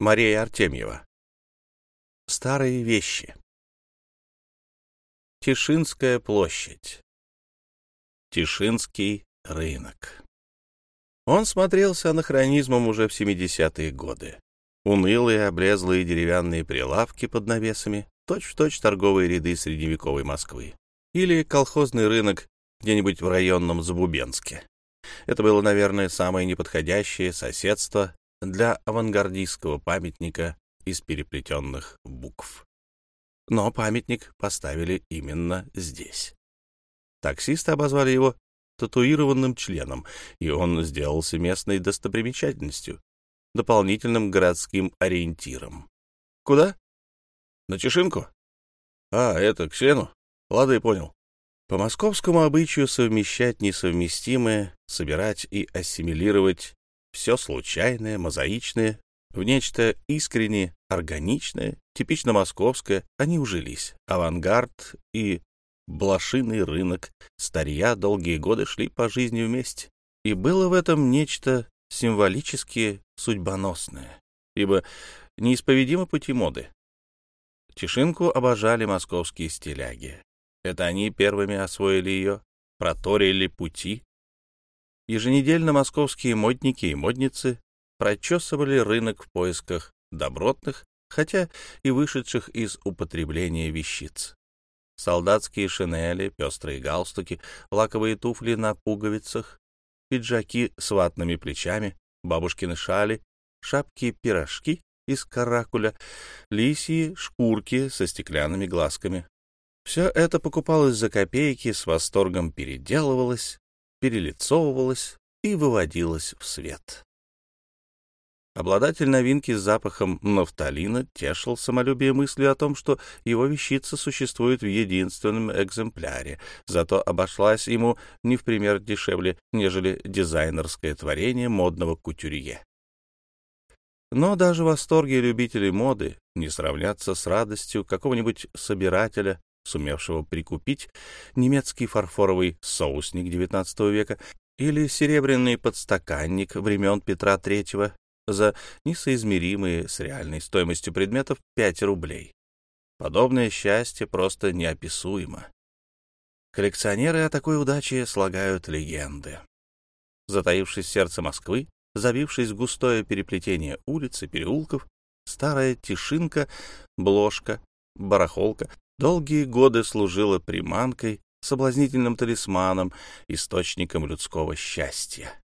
Мария Артемьева. Старые вещи. Тишинская площадь. Тишинский рынок. Он смотрелся анахронизмом уже в 70-е годы. Унылые, облезлые деревянные прилавки под навесами, точь-в-точь -точь торговые ряды средневековой Москвы. Или колхозный рынок где-нибудь в районном Забубенске. Это было, наверное, самое неподходящее соседство для авангардистского памятника из переплетенных букв. Но памятник поставили именно здесь. Таксисты обозвали его татуированным членом, и он сделался местной достопримечательностью, дополнительным городским ориентиром. Куда? На Чешинку? А, это, к Сену? Лады, понял. По московскому обычаю совмещать несовместимое, собирать и ассимилировать все случайное, мозаичное, в нечто искренне органичное, типично московское, они ужились. Авангард и блошиный рынок старья долгие годы шли по жизни вместе. И было в этом нечто символически судьбоносное, ибо неисповедимы пути моды. Тишинку обожали московские стиляги. Это они первыми освоили ее, проторили пути. Еженедельно московские модники и модницы прочесывали рынок в поисках добротных, хотя и вышедших из употребления вещиц. Солдатские шинели, пестрые галстуки, лаковые туфли на пуговицах, пиджаки с ватными плечами, бабушкины шали, шапки-пирожки из каракуля, лисьи шкурки со стеклянными глазками. Все это покупалось за копейки, с восторгом переделывалось, перелицовывалось и выводилось в свет. Обладатель новинки с запахом нафталина тешил самолюбие мыслью о том, что его вещица существует в единственном экземпляре, зато обошлась ему не в пример дешевле, нежели дизайнерское творение модного кутюрье. Но даже восторги любителей моды не сравнятся с радостью какого-нибудь собирателя, сумевшего прикупить немецкий фарфоровый соусник XIX века или серебряный подстаканник времен Петра III за несоизмеримые с реальной стоимостью предметов 5 рублей. Подобное счастье просто неописуемо. Коллекционеры о такой удаче слагают легенды. Затаившись в сердце Москвы, завившись в густое переплетение улиц и переулков, старая Тишинка, Бложка, Барахолка долгие годы служила приманкой, соблазнительным талисманом, источником людского счастья.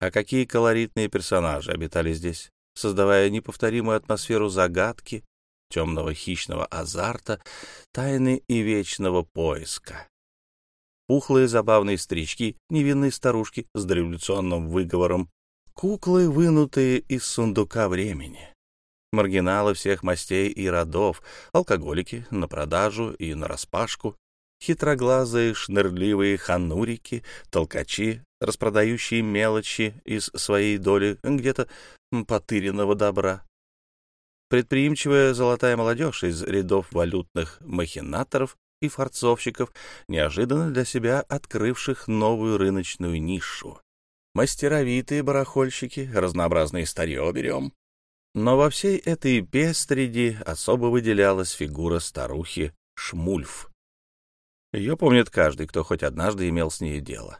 А какие колоритные персонажи обитали здесь, создавая неповторимую атмосферу загадки, темного хищного азарта, тайны и вечного поиска. Пухлые забавные старички, невинные старушки с дореволюционным выговором, куклы, вынутые из сундука времени, маргиналы всех мастей и родов, алкоголики на продажу и на распашку, хитроглазые шнырливые ханурики, толкачи, распродающие мелочи из своей доли где-то потыренного добра. Предприимчивая золотая молодежь из рядов валютных махинаторов и форцовщиков, неожиданно для себя открывших новую рыночную нишу. Мастеровитые барахольщики, разнообразные старье берем. Но во всей этой пестреди особо выделялась фигура старухи Шмульф. Ее помнит каждый, кто хоть однажды имел с ней дело.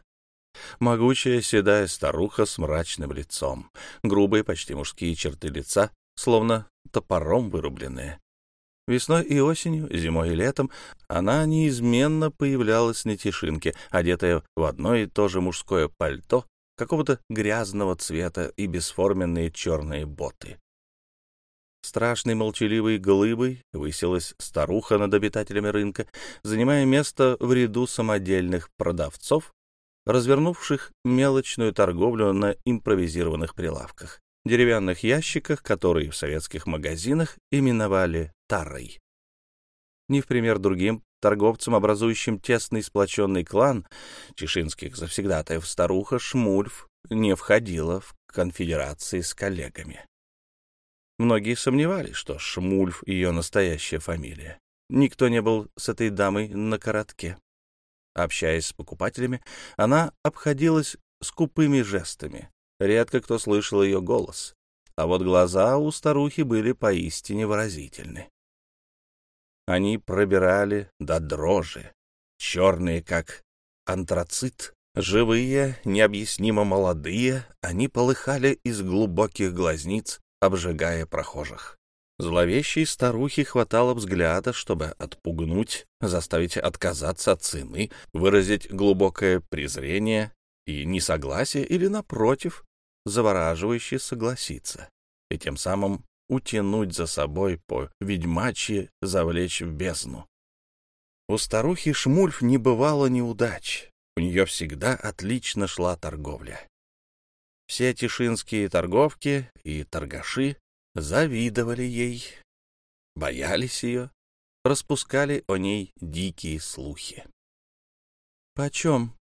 Могучая седая старуха с мрачным лицом, грубые, почти мужские черты лица, словно топором вырубленные. Весной и осенью, зимой и летом она неизменно появлялась на тишинке, одетая в одно и то же мужское пальто, какого-то грязного цвета и бесформенные черные боты. Страшной молчаливой глыбой высилась старуха над обитателями рынка, занимая место в ряду самодельных продавцов, развернувших мелочную торговлю на импровизированных прилавках, деревянных ящиках, которые в советских магазинах именовали тарой. Не в пример другим торговцам, образующим тесный сплоченный клан чешинских завсегдатаев, старуха Шмульф не входила в конфедерации с коллегами. Многие сомневались, что Шмульф — ее настоящая фамилия. Никто не был с этой дамой на коротке. Общаясь с покупателями, она обходилась скупыми жестами. Редко кто слышал ее голос. а вот глаза у старухи были поистине выразительны. Они пробирали до дрожи, черные, как антрацит, живые, необъяснимо молодые, они полыхали из глубоких глазниц, обжигая прохожих. Зловещей старухе хватало взгляда, чтобы отпугнуть, заставить отказаться от цены, выразить глубокое презрение и несогласие или, напротив, завораживающе согласиться, и тем самым утянуть за собой по ведьмачьи, завлечь в бездну. У старухи Шмульф не бывало неудач, у нее всегда отлично шла торговля. Все тишинские торговки и торгаши завидовали ей, боялись ее, распускали о ней дикие слухи. «Почем?»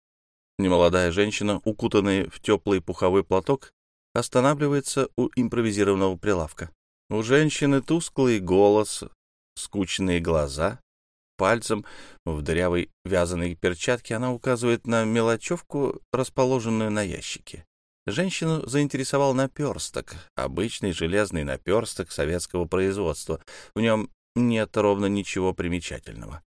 Немолодая женщина, укутанная в теплый пуховой платок, останавливается у импровизированного прилавка. У женщины тусклый голос, скучные глаза. Пальцем в дырявой вязаной перчатке она указывает на мелочевку, расположенную на ящике. Женщину заинтересовал наперсток, обычный железный наперсток советского производства. В нем нет ровно ничего примечательного.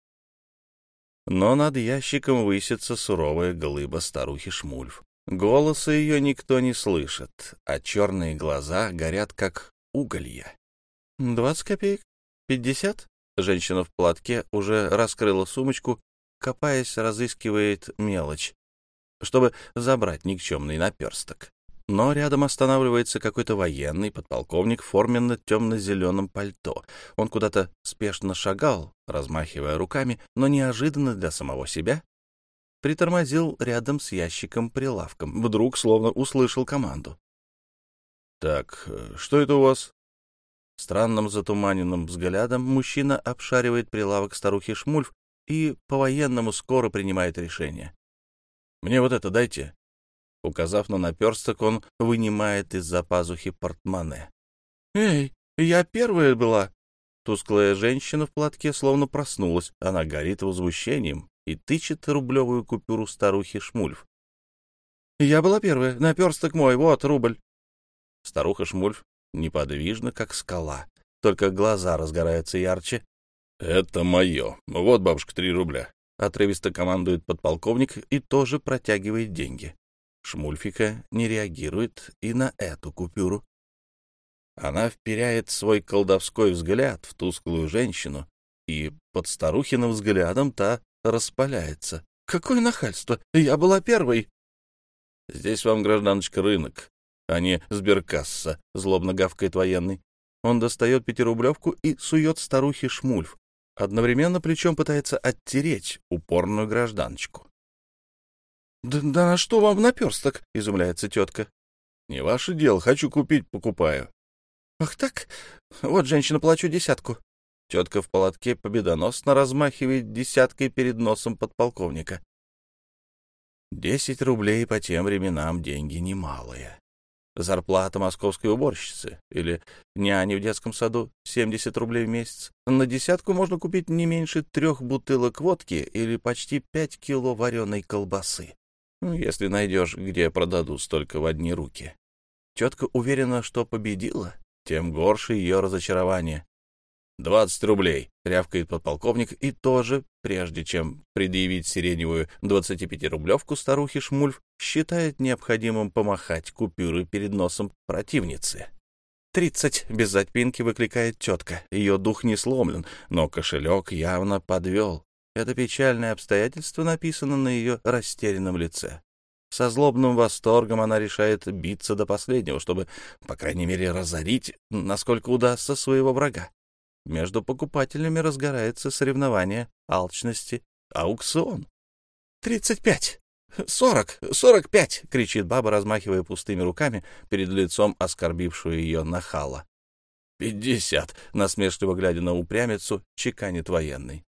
Но над ящиком высится суровая глыба старухи Шмульф. Голоса ее никто не слышит, а черные глаза горят, как уголья. «Двадцать копеек? Пятьдесят?» Женщина в платке уже раскрыла сумочку, копаясь, разыскивает мелочь чтобы забрать никчемный наперсток. Но рядом останавливается какой-то военный подполковник в форменно-темно-зеленом пальто. Он куда-то спешно шагал, размахивая руками, но неожиданно для самого себя притормозил рядом с ящиком-прилавком. Вдруг словно услышал команду. «Так, что это у вас?» Странным затуманенным взглядом мужчина обшаривает прилавок старухи Шмульф и по-военному скоро принимает решение. Мне вот это дайте». Указав на наперсток, он вынимает из-за пазухи портмоне. «Эй, я первая была!» Тусклая женщина в платке словно проснулась. Она горит возмущением и тычет рублевую купюру старухи Шмульф. «Я была первая. Наперсток мой. Вот, рубль». Старуха Шмульф неподвижна, как скала. Только глаза разгораются ярче. «Это мое. Вот, бабушка, три рубля. — отрывисто командует подполковник и тоже протягивает деньги. Шмульфика не реагирует и на эту купюру. Она вперяет свой колдовской взгляд в тусклую женщину, и под старухиным взглядом та распаляется. «Какое нахальство! Я была первой!» «Здесь вам, гражданочка, рынок, а не сберкасса», — злобно гавкает военный. Он достает пятирублевку и сует старухе шмульф, одновременно плечом пытается оттереть упорную гражданочку. «Да, да на что вам наперсток?» — изумляется тетка. «Не ваше дело, хочу купить, покупаю». «Ах так? Вот, женщина, плачу десятку». Тетка в палатке победоносно размахивает десяткой перед носом подполковника. Десять рублей по тем временам деньги немалые. Зарплата московской уборщицы или няни в детском саду 70 рублей в месяц. На десятку можно купить не меньше трех бутылок водки или почти пять кило вареной колбасы. Если найдешь, где продадут столько в одни руки. Тетка уверена, что победила, тем горше ее разочарование. «Двадцать рублей», — рявкает подполковник, и тоже, прежде чем предъявить сиреневую 25-рублевку старухе Шмульф, считает необходимым помахать купюры перед носом противницы. «Тридцать!» — без запинки выкликает тетка. Ее дух не сломлен, но кошелек явно подвел. Это печальное обстоятельство написано на ее растерянном лице. Со злобным восторгом она решает биться до последнего, чтобы, по крайней мере, разорить, насколько удастся, своего врага. Между покупателями разгорается соревнование алчности, аукцион. «Тридцать пять! Сорок! Сорок пять!» — кричит баба, размахивая пустыми руками перед лицом оскорбившего ее нахала. «Пятьдесят!» — насмешливо глядя на упрямицу, чеканит военный.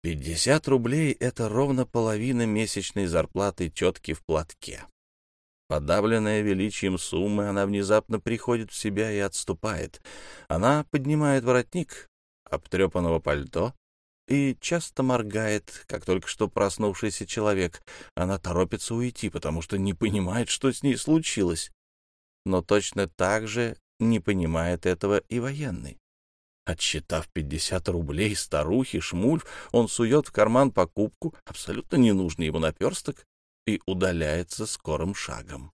Пятьдесят рублей — это ровно половина месячной зарплаты тетки в платке. Подавленная величием суммы, она внезапно приходит в себя и отступает. Она поднимает воротник обтрепанного пальто и часто моргает, как только что проснувшийся человек. Она торопится уйти, потому что не понимает, что с ней случилось. Но точно так же не понимает этого и военный. Отсчитав 50 рублей старухи Шмульф, он сует в карман покупку, абсолютно ненужный ему наперсток, и удаляется скорым шагом.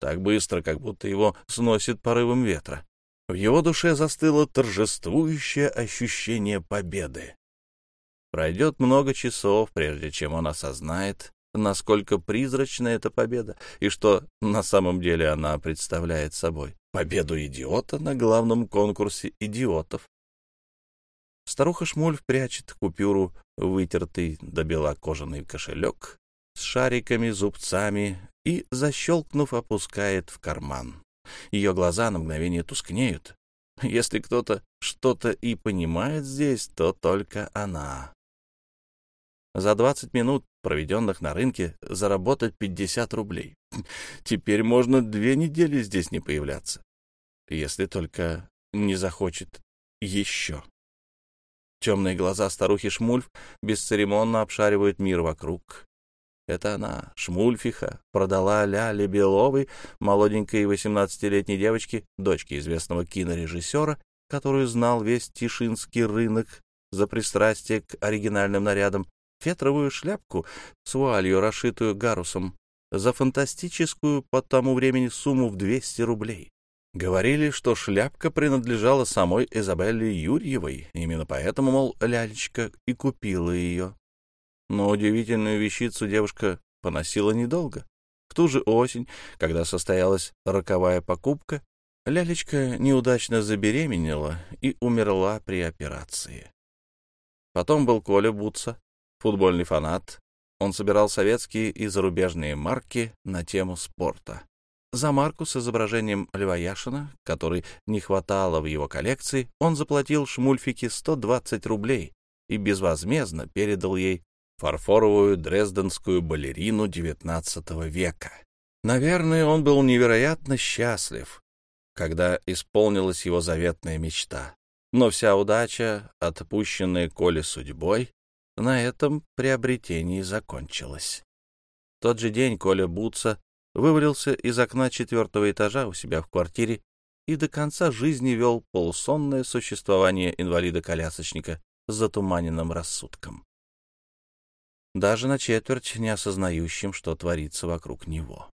Так быстро, как будто его сносит порывом ветра. В его душе застыло торжествующее ощущение победы. Пройдет много часов, прежде чем он осознает, насколько призрачна эта победа и что на самом деле она представляет собой. Победу идиота на главном конкурсе идиотов. Старуха Шмульф прячет купюру, вытертый до бела кожаный кошелек с шариками, зубцами и, защелкнув, опускает в карман. Ее глаза на мгновение тускнеют. Если кто-то что-то и понимает здесь, то только она. За 20 минут, проведенных на рынке, заработать 50 рублей. Теперь можно две недели здесь не появляться. Если только не захочет еще. Темные глаза старухи Шмульф бесцеремонно обшаривают мир вокруг. Это она, Шмульфиха, продала Ляле Беловой, молоденькой 18-летней девочке, дочке известного кинорежиссера, которую знал весь Тишинский рынок за пристрастие к оригинальным нарядам, фетровую шляпку с вуалью, расшитую гарусом, за фантастическую по тому времени сумму в 200 рублей. Говорили, что шляпка принадлежала самой Изабелле Юрьевой, именно поэтому, мол, лялечка и купила ее. Но удивительную вещицу девушка поносила недолго. В ту же осень, когда состоялась роковая покупка, лялечка неудачно забеременела и умерла при операции. Потом был Коля Бутса, футбольный фанат. Он собирал советские и зарубежные марки на тему спорта. За марку с изображением Льва Яшина, который не хватало в его коллекции, он заплатил Шмульфике 120 рублей и безвозмездно передал ей фарфоровую дрезденскую балерину XIX века. Наверное, он был невероятно счастлив, когда исполнилась его заветная мечта. Но вся удача, отпущенная Коле судьбой, на этом приобретении закончилась. В тот же день Коля Буца вывалился из окна четвертого этажа у себя в квартире и до конца жизни вел полусонное существование инвалида-колясочника с затуманенным рассудком. Даже на четверть не осознающим, что творится вокруг него.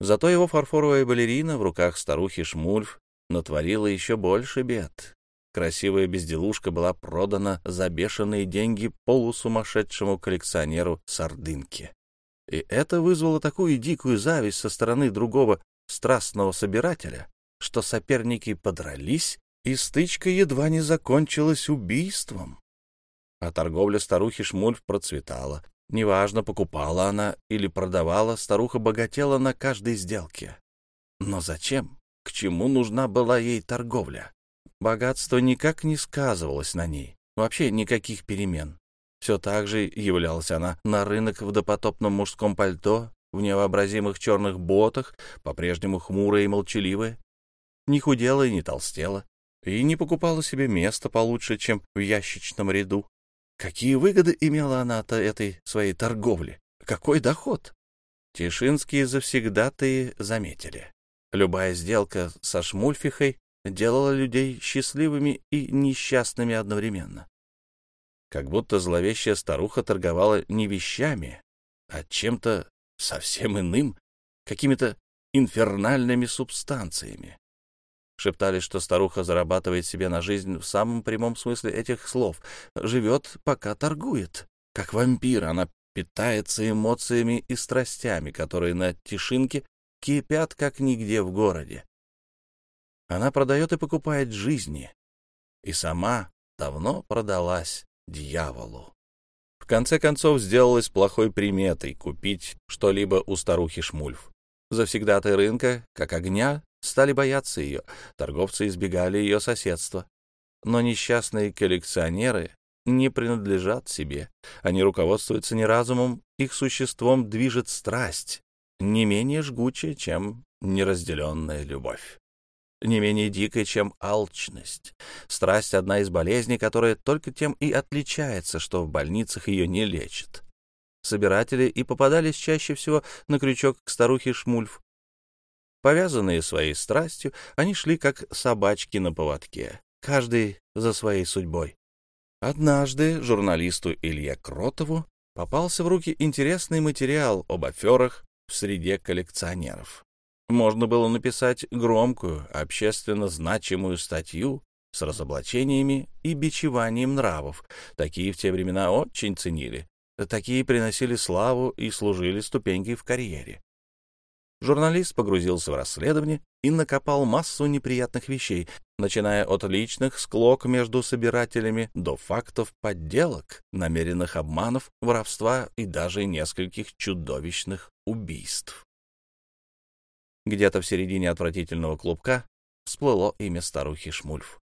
Зато его фарфоровая балерина в руках старухи Шмульф натворила еще больше бед. Красивая безделушка была продана за бешеные деньги полусумасшедшему коллекционеру Сардынке. И это вызвало такую дикую зависть со стороны другого страстного собирателя, что соперники подрались, и стычка едва не закончилась убийством. А торговля старухи Шмульф процветала. Неважно, покупала она или продавала, старуха богатела на каждой сделке. Но зачем? К чему нужна была ей торговля? Богатство никак не сказывалось на ней. Вообще никаких перемен. Все так же являлась она на рынок в допотопном мужском пальто, в невообразимых черных ботах, по-прежнему хмурая и молчаливая. Не худела и не толстела, и не покупала себе место получше, чем в ящичном ряду. Какие выгоды имела она от этой своей торговли? Какой доход? Тишинские завсегдатые заметили. Любая сделка со Шмульфихой делала людей счастливыми и несчастными одновременно как будто зловещая старуха торговала не вещами, а чем-то совсем иным, какими-то инфернальными субстанциями. Шептали, что старуха зарабатывает себе на жизнь в самом прямом смысле этих слов, живет, пока торгует. Как вампир она питается эмоциями и страстями, которые на Тишинке кипят, как нигде в городе. Она продает и покупает жизни, и сама давно продалась дьяволу. В конце концов, сделалось плохой приметой купить что-либо у старухи Шмульф. Завсегдаты рынка, как огня, стали бояться ее, торговцы избегали ее соседства. Но несчастные коллекционеры не принадлежат себе. Они руководствуются не разумом, их существом движет страсть, не менее жгучая, чем неразделенная любовь не менее дикой, чем алчность. Страсть — одна из болезней, которая только тем и отличается, что в больницах ее не лечат. Собиратели и попадались чаще всего на крючок к старухе Шмульф. Повязанные своей страстью, они шли как собачки на поводке, каждый за своей судьбой. Однажды журналисту Илье Кротову попался в руки интересный материал об аферах в среде коллекционеров. Можно было написать громкую, общественно значимую статью с разоблачениями и бичеванием нравов. Такие в те времена очень ценили. Такие приносили славу и служили ступенькой в карьере. Журналист погрузился в расследование и накопал массу неприятных вещей, начиная от личных склок между собирателями до фактов подделок, намеренных обманов, воровства и даже нескольких чудовищных убийств. Где-то в середине отвратительного клубка всплыло имя старухи Шмульф.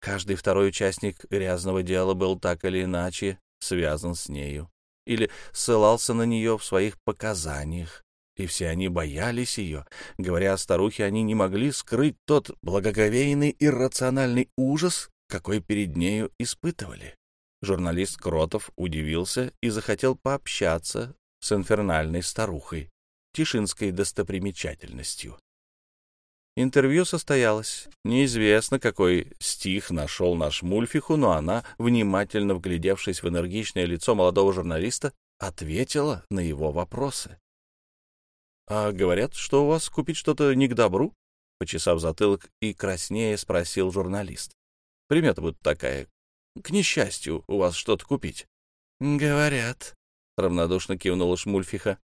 Каждый второй участник грязного дела был так или иначе связан с нею или ссылался на нее в своих показаниях, и все они боялись ее. Говоря о старухе, они не могли скрыть тот благоговейный иррациональный ужас, какой перед нею испытывали. Журналист Кротов удивился и захотел пообщаться с инфернальной старухой, тишинской достопримечательностью. Интервью состоялось. Неизвестно, какой стих нашел наш Мульфиху, но она, внимательно вглядевшись в энергичное лицо молодого журналиста, ответила на его вопросы. — А говорят, что у вас купить что-то не к добру? — почесав затылок и краснее спросил журналист. — Примета будет такая. К несчастью, у вас что-то купить. — Говорят, — равнодушно кивнула Шмульфиха.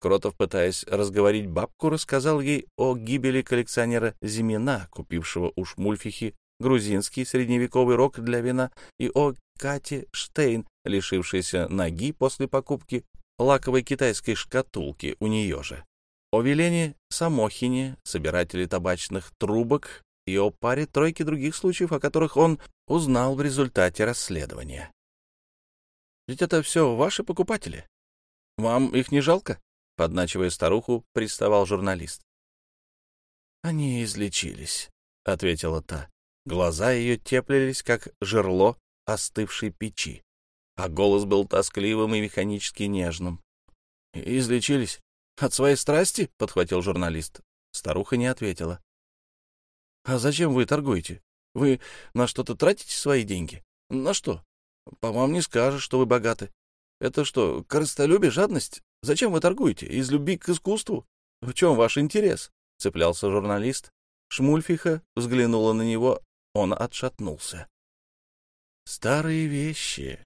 Кротов, пытаясь разговорить бабку, рассказал ей о гибели коллекционера Зимина, купившего у Шмульфихи грузинский средневековый рог для вина, и о Кате Штейн, лишившейся ноги после покупки лаковой китайской шкатулки у нее же, о Велене Самохине, собирателе табачных трубок, и о паре тройки других случаев, о которых он узнал в результате расследования. Ведь это все ваши покупатели. Вам их не жалко? Подначивая старуху, приставал журналист. «Они излечились», — ответила та. Глаза ее теплились, как жерло остывшей печи, а голос был тоскливым и механически нежным. «Излечились? От своей страсти?» — подхватил журналист. Старуха не ответила. «А зачем вы торгуете? Вы на что-то тратите свои деньги? На что? По вам не скажешь, что вы богаты. Это что, корыстолюбие, жадность? Зачем вы торгуете? Из любви к искусству? В чем ваш интерес? Цеплялся журналист. Шмульфиха взглянула на него, он отшатнулся. Старые вещи.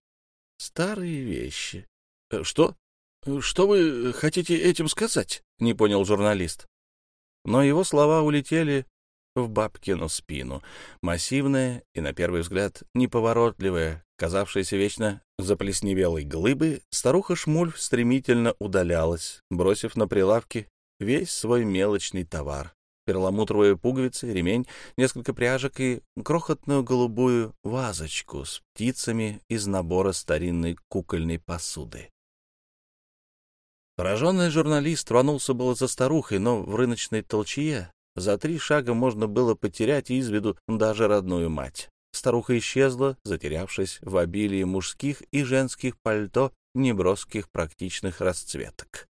Старые вещи. Э, что? Что вы хотите этим сказать? Не понял журналист. Но его слова улетели в бабкину спину, массивная и, на первый взгляд, неповоротливая, казавшаяся вечно заплесневелой глыбы, старуха Шмуль стремительно удалялась, бросив на прилавки весь свой мелочный товар. Перламутровые пуговицы, ремень, несколько пряжек и крохотную голубую вазочку с птицами из набора старинной кукольной посуды. Пораженный журналист рванулся было за старухой, но в рыночной толчье за три шага можно было потерять из виду даже родную мать. Старуха исчезла, затерявшись в обилии мужских и женских пальто неброских практичных расцветок.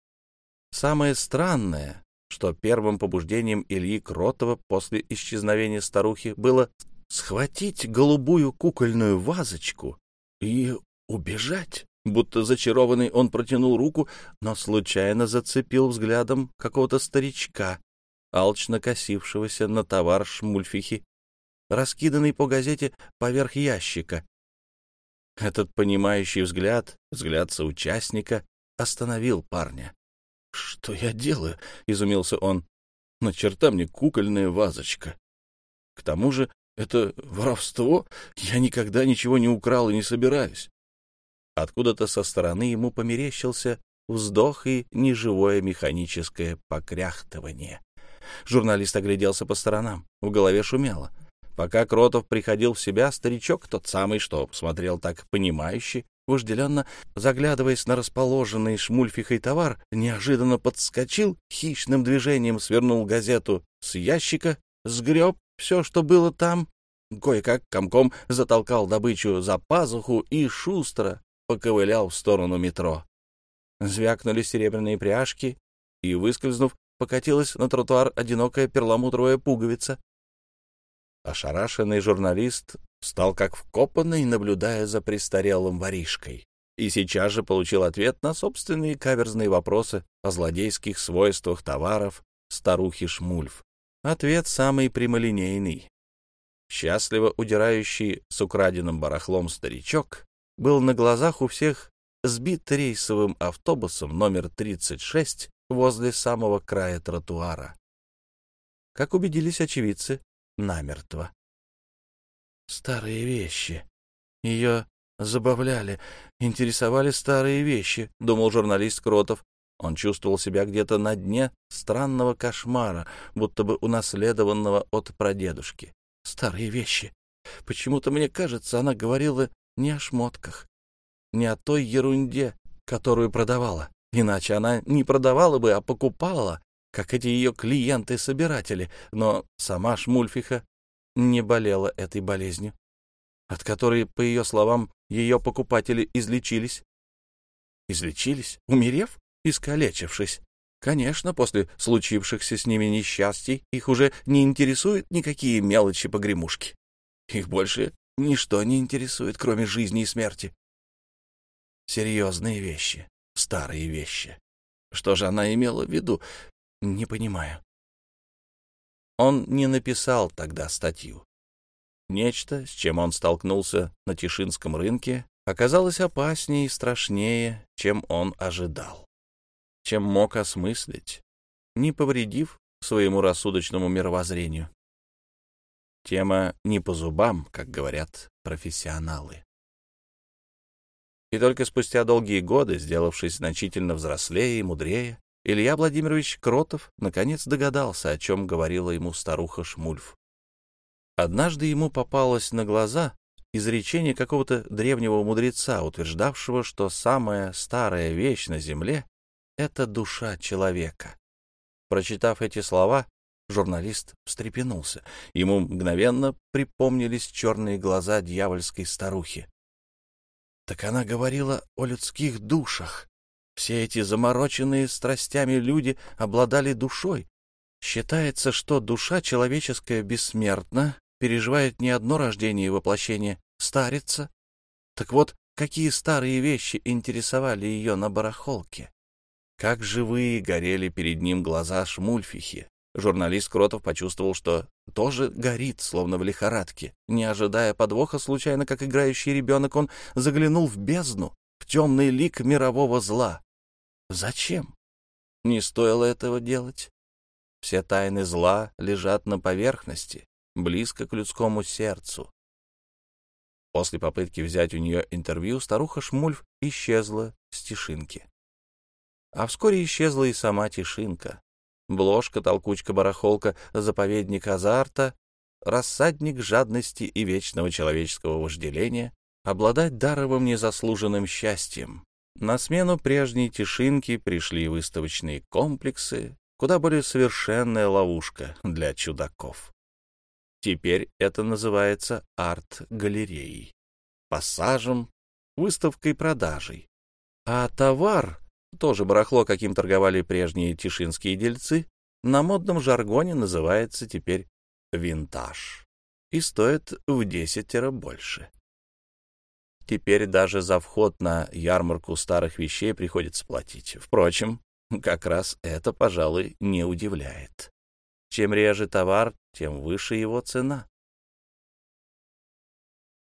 Самое странное, что первым побуждением Ильи Кротова после исчезновения старухи было схватить голубую кукольную вазочку и убежать. Будто зачарованный он протянул руку, но случайно зацепил взглядом какого-то старичка, алчно косившегося на товар шмульфихи, раскиданный по газете поверх ящика. Этот понимающий взгляд, взгляд соучастника, остановил парня. «Что я делаю?» — изумился он. «На черта мне кукольная вазочка. К тому же это воровство. Я никогда ничего не украл и не собираюсь». Откуда-то со стороны ему померещился вздох и неживое механическое покряхтывание. Журналист огляделся по сторонам. В голове шумело. Пока Кротов приходил в себя, старичок, тот самый, что смотрел так понимающе, вожделенно, заглядываясь на расположенный шмульфихой товар, неожиданно подскочил, хищным движением свернул газету с ящика, сгреб все, что было там, кое-как комком затолкал добычу за пазуху и шустро поковылял в сторону метро. Звякнули серебряные пряжки, и, выскользнув, покатилась на тротуар одинокая перламутровая пуговица. Ошарашенный журналист стал как вкопанный, наблюдая за престарелым воришкой, и сейчас же получил ответ на собственные каверзные вопросы о злодейских свойствах товаров старухи Шмульф. Ответ самый прямолинейный. Счастливо удирающий с украденным барахлом старичок был на глазах у всех сбит рейсовым автобусом номер 36 возле самого края тротуара. Как убедились очевидцы, намертво. Старые вещи. Ее забавляли, интересовали старые вещи, думал журналист Кротов. Он чувствовал себя где-то на дне странного кошмара, будто бы унаследованного от прадедушки. Старые вещи. Почему-то мне кажется, она говорила не о шмотках, не о той ерунде, которую продавала. Иначе она не продавала бы, а покупала, как эти ее клиенты-собиратели. Но сама Шмульфиха не болела этой болезнью, от которой, по ее словам, ее покупатели излечились. Излечились, умерев, искалечившись. Конечно, после случившихся с ними несчастий их уже не интересуют никакие мелочи-погремушки. Их больше ничто не интересует, кроме жизни и смерти. Серьезные вещи, старые вещи. Что же она имела в виду? Не понимаю. Он не написал тогда статью. Нечто, с чем он столкнулся на Тишинском рынке, оказалось опаснее и страшнее, чем он ожидал, чем мог осмыслить, не повредив своему рассудочному мировоззрению. Тема не по зубам, как говорят профессионалы. И только спустя долгие годы, сделавшись значительно взрослее и мудрее, Илья Владимирович Кротов наконец догадался, о чем говорила ему старуха Шмульф. Однажды ему попалось на глаза изречение какого-то древнего мудреца, утверждавшего, что самая старая вещь на земле — это душа человека. Прочитав эти слова, журналист встрепенулся. Ему мгновенно припомнились черные глаза дьявольской старухи. Так она говорила о людских душах. Все эти замороченные страстями люди обладали душой. Считается, что душа человеческая бессмертна, переживает не одно рождение и воплощение, старится. Так вот, какие старые вещи интересовали ее на барахолке? Как живые горели перед ним глаза Шмульфихи. Журналист Кротов почувствовал, что тоже горит, словно в лихорадке. Не ожидая подвоха, случайно, как играющий ребенок, он заглянул в бездну, в темный лик мирового зла. Зачем? Не стоило этого делать. Все тайны зла лежат на поверхности, близко к людскому сердцу. После попытки взять у нее интервью старуха Шмульф исчезла с Тишинки. А вскоре исчезла и сама Тишинка. Бложка, толкучка, барахолка, заповедник азарта, рассадник жадности и вечного человеческого вожделения, обладать даровым незаслуженным счастьем. На смену прежней тишинки пришли выставочные комплексы, куда более совершенная ловушка для чудаков. Теперь это называется арт-галереей, пассажем, выставкой-продажей. А товар тоже барахло, каким торговали прежние тишинские дельцы, на модном жаргоне называется теперь винтаж и стоит в десятеро больше. Теперь даже за вход на ярмарку старых вещей приходится платить. Впрочем, как раз это, пожалуй, не удивляет. Чем реже товар, тем выше его цена.